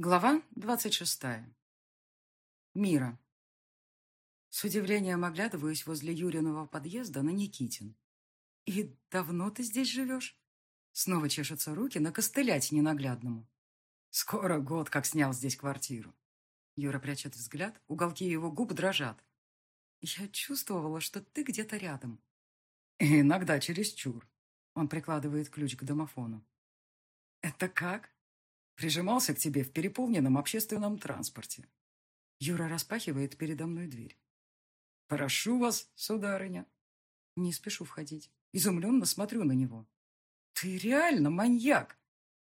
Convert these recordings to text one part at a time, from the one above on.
Глава двадцать шестая. Мира. С удивлением оглядываюсь возле Юриного подъезда на Никитин. «И давно ты здесь живешь?» Снова чешутся руки накостылять ненаглядному. «Скоро год, как снял здесь квартиру». Юра прячет взгляд, уголки его губ дрожат. «Я чувствовала, что ты где-то рядом». «Иногда чересчур». Он прикладывает ключ к домофону. «Это как?» Прижимался к тебе в переполненном общественном транспорте. Юра распахивает передо мной дверь. «Прошу вас, сударыня». Не спешу входить. Изумленно смотрю на него. «Ты реально маньяк?»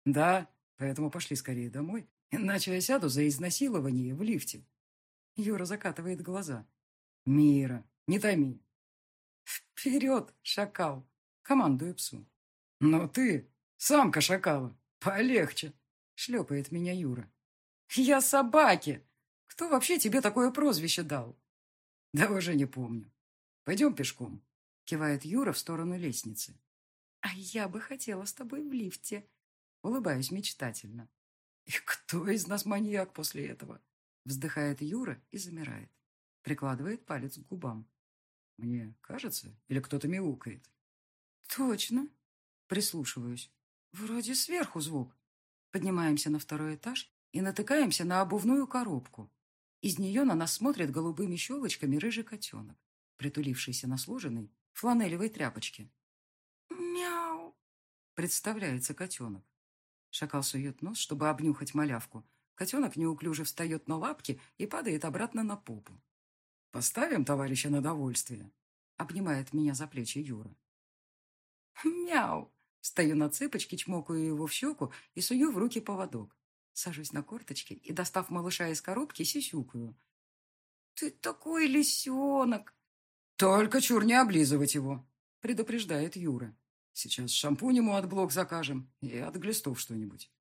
«Да, поэтому пошли скорее домой, иначе я сяду за изнасилование в лифте». Юра закатывает глаза. «Мира, не томи». «Вперед, шакал!» Командую псу. «Но ты, самка шакала, полегче!» Шлепает меня Юра. Я собаки! Кто вообще тебе такое прозвище дал? Да уже не помню. Пойдем пешком. Кивает Юра в сторону лестницы. А я бы хотела с тобой в лифте. Улыбаюсь мечтательно. И кто из нас маньяк после этого? Вздыхает Юра и замирает. Прикладывает палец к губам. Мне кажется, или кто-то мяукает? Точно. Прислушиваюсь. Вроде сверху звук. Поднимаемся на второй этаж и натыкаемся на обувную коробку. Из нее на нас смотрит голубыми щелочками рыжий котенок, притулившийся на сложенной фланелевой тряпочке. «Мяу!» — представляется котенок. Шакал сует нос, чтобы обнюхать малявку. Котенок неуклюже встает на лапки и падает обратно на попу. «Поставим товарища на довольствие», — обнимает меня за плечи Юра. «Мяу!» Стою на цыпочки, чмокаю его в щеку и сую в руки поводок. Сажусь на корточки и, достав малыша из коробки, сисюкаю. «Ты такой лисенок!» «Только чур не облизывать его!» — предупреждает Юра. «Сейчас шампунь ему от блок закажем и от глистов что-нибудь».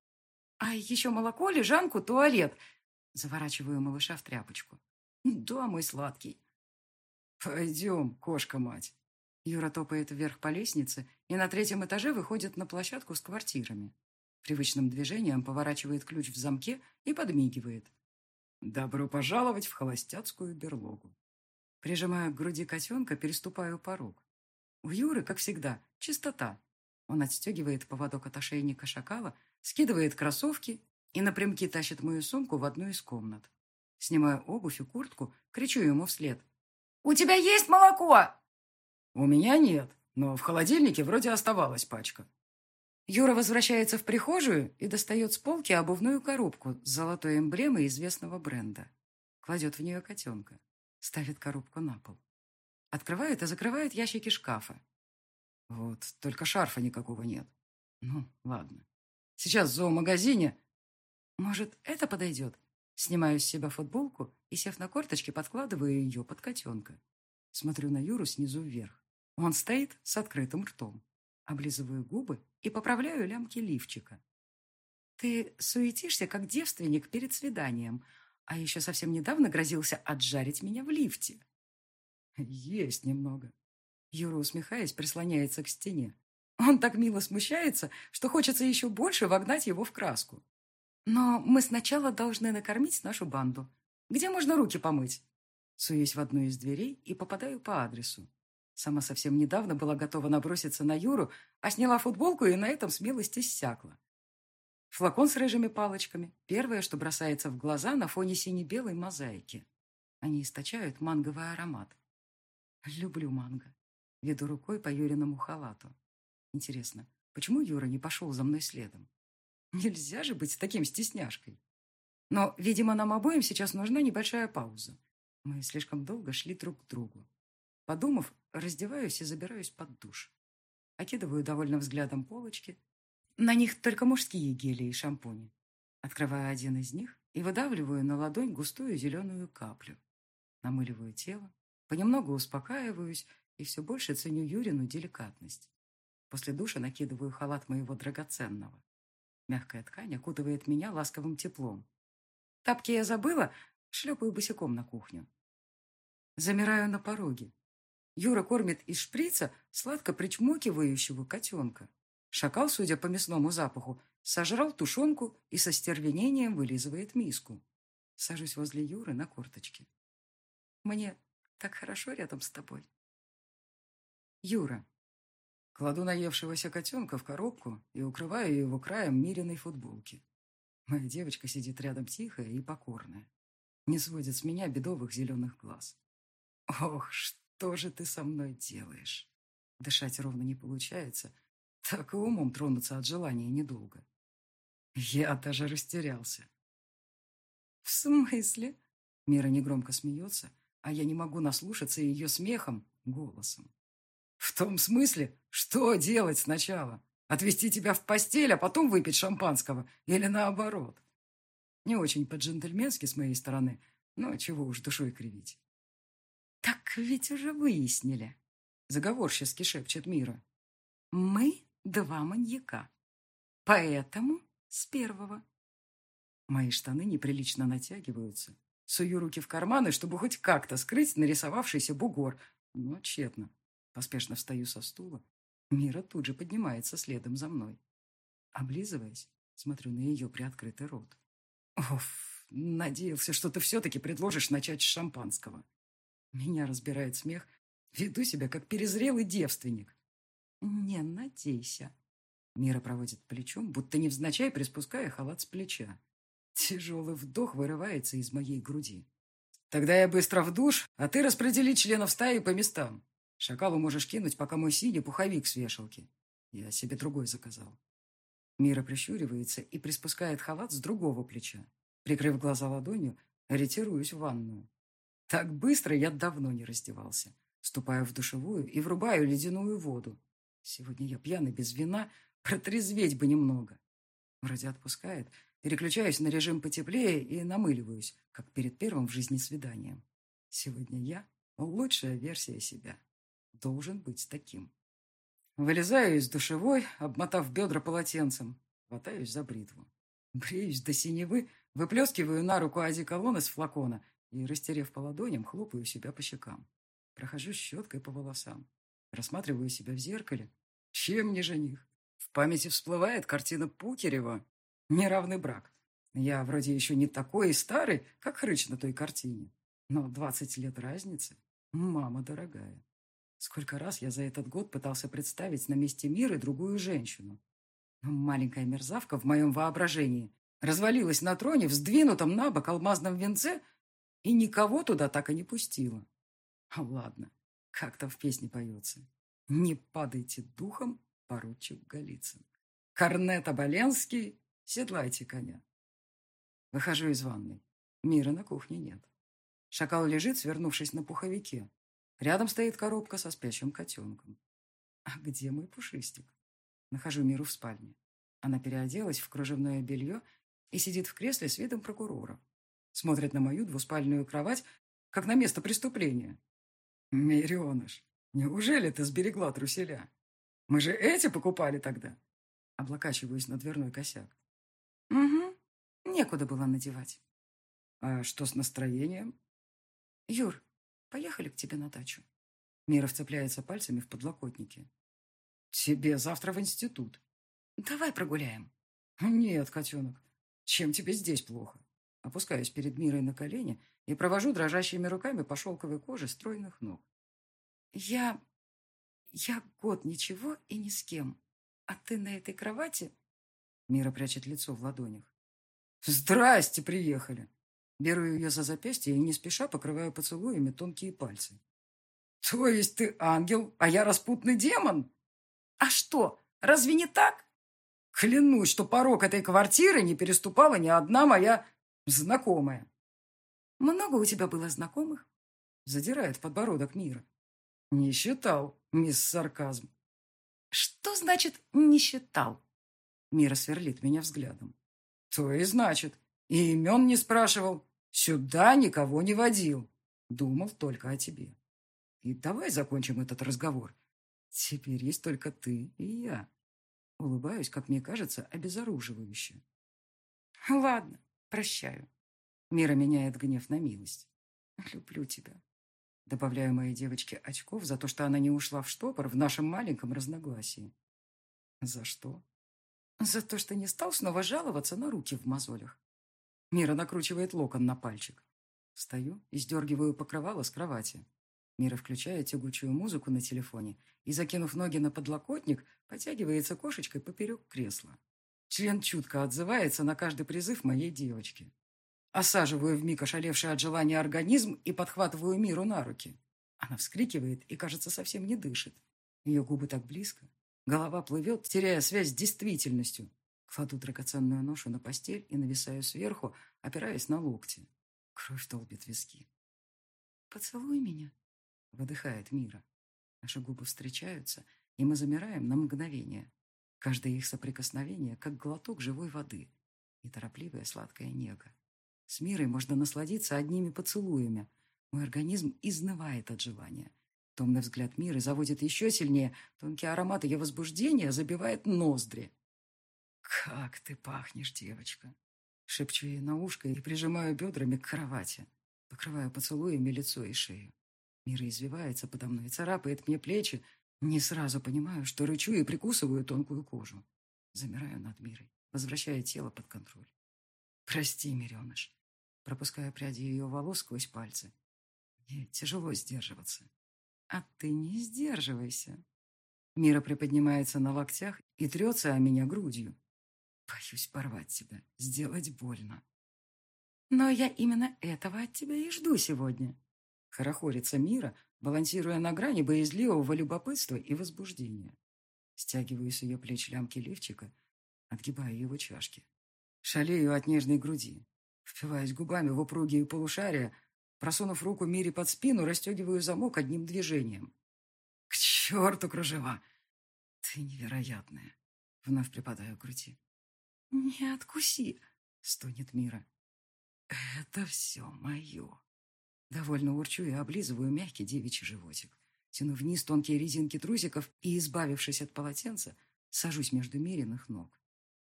«А еще молоко, лежанку, туалет!» Заворачиваю малыша в тряпочку. «Да, мой сладкий!» «Пойдем, кошка-мать!» Юра топает вверх по лестнице и на третьем этаже выходит на площадку с квартирами. Привычным движением поворачивает ключ в замке и подмигивает. «Добро пожаловать в холостяцкую берлогу». Прижимая к груди котенка, переступаю порог. У Юры, как всегда, чистота. Он отстегивает поводок от ошейника шакала, скидывает кроссовки и напрямки тащит мою сумку в одну из комнат. Снимаю обувь и куртку, кричу ему вслед. «У тебя есть молоко?» «У меня нет, но в холодильнике вроде оставалась пачка». Юра возвращается в прихожую и достает с полки обувную коробку с золотой эмблемой известного бренда. Кладет в нее котенка. Ставит коробку на пол. Открывает и закрывает ящики шкафа. Вот, только шарфа никакого нет. Ну, ладно. Сейчас в зоомагазине... Может, это подойдет? Снимаю с себя футболку и, сев на корточки, подкладываю ее под котенка. Смотрю на Юру снизу вверх. Он стоит с открытым ртом. Облизываю губы и поправляю лямки лифчика. Ты суетишься, как девственник перед свиданием, а еще совсем недавно грозился отжарить меня в лифте. Есть немного. Юра, усмехаясь, прислоняется к стене. Он так мило смущается, что хочется еще больше вогнать его в краску. Но мы сначала должны накормить нашу банду. Где можно руки помыть? Суюсь в одну из дверей и попадаю по адресу. Сама совсем недавно была готова наброситься на Юру, а сняла футболку и на этом смелость иссякла. Флакон с рыжими палочками – первое, что бросается в глаза на фоне сине-белой мозаики. Они источают манговый аромат. Люблю манго. Веду рукой по Юриному халату. Интересно, почему Юра не пошел за мной следом? Нельзя же быть таким стесняшкой. Но, видимо, нам обоим сейчас нужна небольшая пауза. Мы слишком долго шли друг к другу. Подумав, раздеваюсь и забираюсь под душ. Окидываю довольным взглядом полочки. На них только мужские гели и шампуни. Открываю один из них и выдавливаю на ладонь густую зеленую каплю. Намыливаю тело, понемногу успокаиваюсь и все больше ценю Юрину деликатность. После душа накидываю халат моего драгоценного. Мягкая ткань окутывает меня ласковым теплом. Тапки я забыла, шлепаю босиком на кухню. Замираю на пороге, Юра кормит из шприца сладко причмокивающего котенка. Шакал, судя по мясному запаху, сожрал тушенку и со стервенением вылизывает миску. Сажусь возле Юры на корточке. Мне так хорошо рядом с тобой. Юра. Кладу наевшегося котенка в коробку и укрываю его краем миренной футболки. Моя девочка сидит рядом тихая и покорная. Не сводит с меня бедовых зеленых глаз. Ох, что же ты со мной делаешь? Дышать ровно не получается. Так и умом тронуться от желания недолго. Я даже растерялся. «В смысле?» Мира негромко смеется, а я не могу наслушаться ее смехом, голосом. «В том смысле, что делать сначала? Отвезти тебя в постель, а потом выпить шампанского? Или наоборот?» Не очень по-джентльменски с моей стороны, но чего уж душой кривить. «Так ведь уже выяснили», — заговорчески шепчет Мира. «Мы два маньяка. Поэтому с первого». Мои штаны неприлично натягиваются. Сую руки в карманы, чтобы хоть как-то скрыть нарисовавшийся бугор, но тщетно. Поспешно встаю со стула. Мира тут же поднимается следом за мной. Облизываясь, смотрю на ее приоткрытый рот. Оф, надеялся, что ты все-таки предложишь начать с шампанского. Меня разбирает смех. Веду себя, как перезрелый девственник. Не надейся. Мира проводит плечом, будто невзначай приспуская халат с плеча. Тяжелый вдох вырывается из моей груди. Тогда я быстро в душ, а ты распредели членов стаи по местам. Шакалу можешь кинуть, пока мой синий пуховик с вешалки. Я себе другой заказал. Мира прищуривается и приспускает халат с другого плеча. Прикрыв глаза ладонью, ретируюсь в ванную. Так быстро я давно не раздевался. Ступаю в душевую и врубаю ледяную воду. Сегодня я пьяный без вина, протрезветь бы немного. Вроде отпускает, Переключаюсь на режим потеплее и намыливаюсь, как перед первым в жизни свиданием. Сегодня я лучшая версия себя. Должен быть таким. Вылезаю из душевой, обмотав бедра полотенцем. Хватаюсь за бритву. Бреюсь до синевы, выплескиваю на руку одеколон из флакона и, растерев по ладоням, хлопаю себя по щекам. Прохожу щеткой по волосам. Рассматриваю себя в зеркале. Чем не жених? В памяти всплывает картина Пукерева Неравный брак. Я вроде еще не такой и старый, как Хрыч на той картине. Но двадцать лет разницы. Мама дорогая. Сколько раз я за этот год пытался представить на месте мира другую женщину. Но маленькая мерзавка в моем воображении развалилась на троне в сдвинутом на бок алмазном венце и никого туда так и не пустила. А ладно, как там в песне поется. Не падайте духом, поручик Голицын. Корнет Оболенский Седлайте коня. Выхожу из ванной. Мира на кухне нет. Шакал лежит, свернувшись на пуховике. Рядом стоит коробка со спящим котенком. А где мой пушистик? Нахожу Миру в спальне. Она переоделась в кружевное белье и сидит в кресле с видом прокурора. Смотрит на мою двуспальную кровать, как на место преступления. Миреныш, неужели ты сберегла труселя? Мы же эти покупали тогда. Облокачиваюсь на дверной косяк. Угу. Некуда было надевать. А что с настроением? Юр, поехали к тебе на дачу. Мира вцепляется пальцами в подлокотники. Тебе завтра в институт. Давай прогуляем. Нет, котенок. Чем тебе здесь плохо? Опускаюсь перед Мирой на колени и провожу дрожащими руками по шелковой коже стройных ног. Я... я год ничего и ни с кем. А ты на этой кровати Мира прячет лицо в ладонях. «Здрасте, приехали!» Беру ее за запястье и не спеша покрываю поцелуями тонкие пальцы. «То есть ты ангел, а я распутный демон?» «А что, разве не так?» «Клянусь, что порог этой квартиры не переступала ни одна моя знакомая». «Много у тебя было знакомых?» Задирает подбородок Мира. «Не считал, мисс Сарказм». «Что значит «не считал»?» Мира сверлит меня взглядом. То и значит. И имен не спрашивал. Сюда никого не водил. Думал только о тебе. И давай закончим этот разговор. Теперь есть только ты и я. Улыбаюсь, как мне кажется, обезоруживающе. Ладно, прощаю. Мира меняет гнев на милость. Люблю тебя. Добавляю моей девочке очков за то, что она не ушла в штопор в нашем маленьком разногласии. За что? За то, что не стал снова жаловаться на руки в мозолях. Мира накручивает локон на пальчик. Встаю и сдергиваю покрывало с кровати. Мира включает тягучую музыку на телефоне и, закинув ноги на подлокотник, потягивается кошечкой поперек кресла. Член чутко отзывается на каждый призыв моей девочки. Осаживаю вмиг ошалевший от желания организм и подхватываю Миру на руки. Она вскрикивает и, кажется, совсем не дышит. Ее губы так близко. Голова плывет, теряя связь с действительностью. Кладу драгоценную ношу на постель и нависаю сверху, опираясь на локти. Кровь долбит виски. «Поцелуй меня», — выдыхает Мира. Наши губы встречаются, и мы замираем на мгновение. Каждое их соприкосновение, как глоток живой воды. Неторопливая сладкая нега. С Мирой можно насладиться одними поцелуями. Мой организм изнывает от желания. Томный взгляд Миры заводит еще сильнее. Тонкий аромат ее возбуждения забивает ноздри. «Как ты пахнешь, девочка!» Шепчу ей на ушко и прижимаю бедрами к кровати. Покрываю поцелуями лицо и шею. Мира извивается подо мной, царапает мне плечи. Не сразу понимаю, что рычу и прикусываю тонкую кожу. Замираю над Мирой, возвращая тело под контроль. «Прости, Миреныш!» Пропуская пряди ее волос сквозь пальцы. Мне тяжело сдерживаться. «А ты не сдерживайся!» Мира приподнимается на локтях и трется о меня грудью. Боюсь порвать тебя, сделать больно. Но я именно этого от тебя и жду сегодня. Хорохорится Мира, балансируя на грани боязливого любопытства и возбуждения. Стягиваю с ее плеч лямки лифчика, отгибаю его чашки. Шалею от нежной груди. Впиваюсь губами в упругие полушария, просунув руку Мире под спину, расстегиваю замок одним движением. К черту кружева! Ты невероятная. Вновь припадаю к груди. «Не откуси!» — стонет Мира. «Это все мое!» Довольно урчу и облизываю мягкий девичий животик. Тяну вниз тонкие резинки трусиков и, избавившись от полотенца, сажусь между Мириных ног.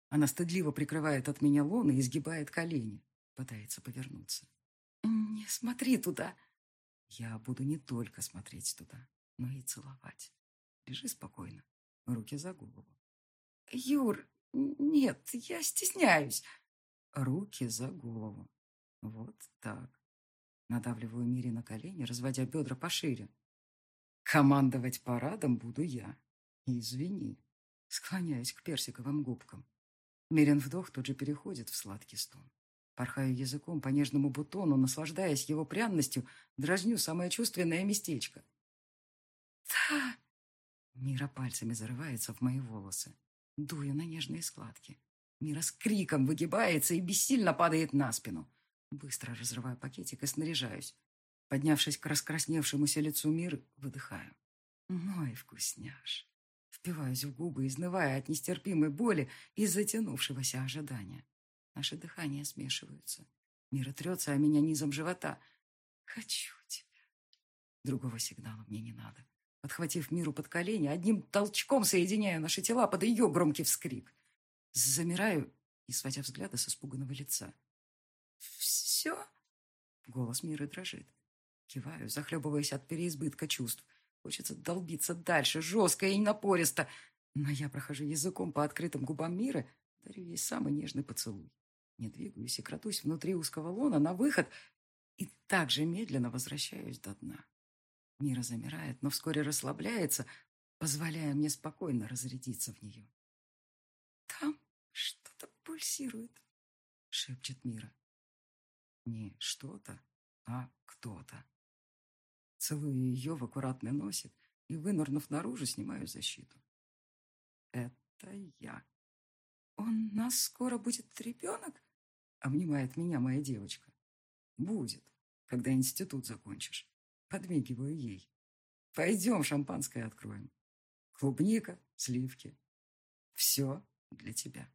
Она стыдливо прикрывает от меня лоны и изгибает колени. Пытается повернуться. «Не смотри туда!» Я буду не только смотреть туда, но и целовать. Лежи спокойно, руки за голову. «Юр, нет, я стесняюсь. Руки за голову. Вот так. Надавливаю Мире на колени, разводя бедра пошире. Командовать парадом буду я. Извини. Склоняюсь к персиковым губкам. Мирин вдох тут же переходит в сладкий стон. Порхаю языком по нежному бутону, наслаждаясь его пряностью, дразню самое чувственное местечко. «Да!» Мира пальцами зарывается в мои волосы дую на нежные складки. Мира с криком выгибается и бессильно падает на спину. Быстро разрываю пакетик и снаряжаюсь. Поднявшись к раскрасневшемуся лицу Миры, выдыхаю. Мой вкусняш. Впиваюсь в губы, изнывая от нестерпимой боли и затянувшегося ожидания. Наши дыхания смешиваются. Мира трется о меня низом живота. Хочу тебя. Другого сигнала мне не надо. Подхватив Миру под колени, одним толчком соединяю наши тела под ее громкий вскрик. Замираю, не сводя взгляда с испуганного лица. «Все?» Голос Миры дрожит. Киваю, захлебываясь от переизбытка чувств. Хочется долбиться дальше, жестко и напористо. Но я прохожу языком по открытым губам Миры, дарю ей самый нежный поцелуй. Не двигаюсь и кратусь внутри узкого лона на выход и так же медленно возвращаюсь до дна. Мира замирает, но вскоре расслабляется, позволяя мне спокойно разрядиться в нее. «Там что-то пульсирует», — шепчет Мира. Не что-то, а кто-то. Целую ее в аккуратный носик и, вынырнув наружу, снимаю защиту. Это я. «У нас скоро будет ребенок?» — обнимает меня моя девочка. «Будет, когда институт закончишь». Подмигиваю ей. Пойдем шампанское откроем. Клубника, сливки. Все для тебя.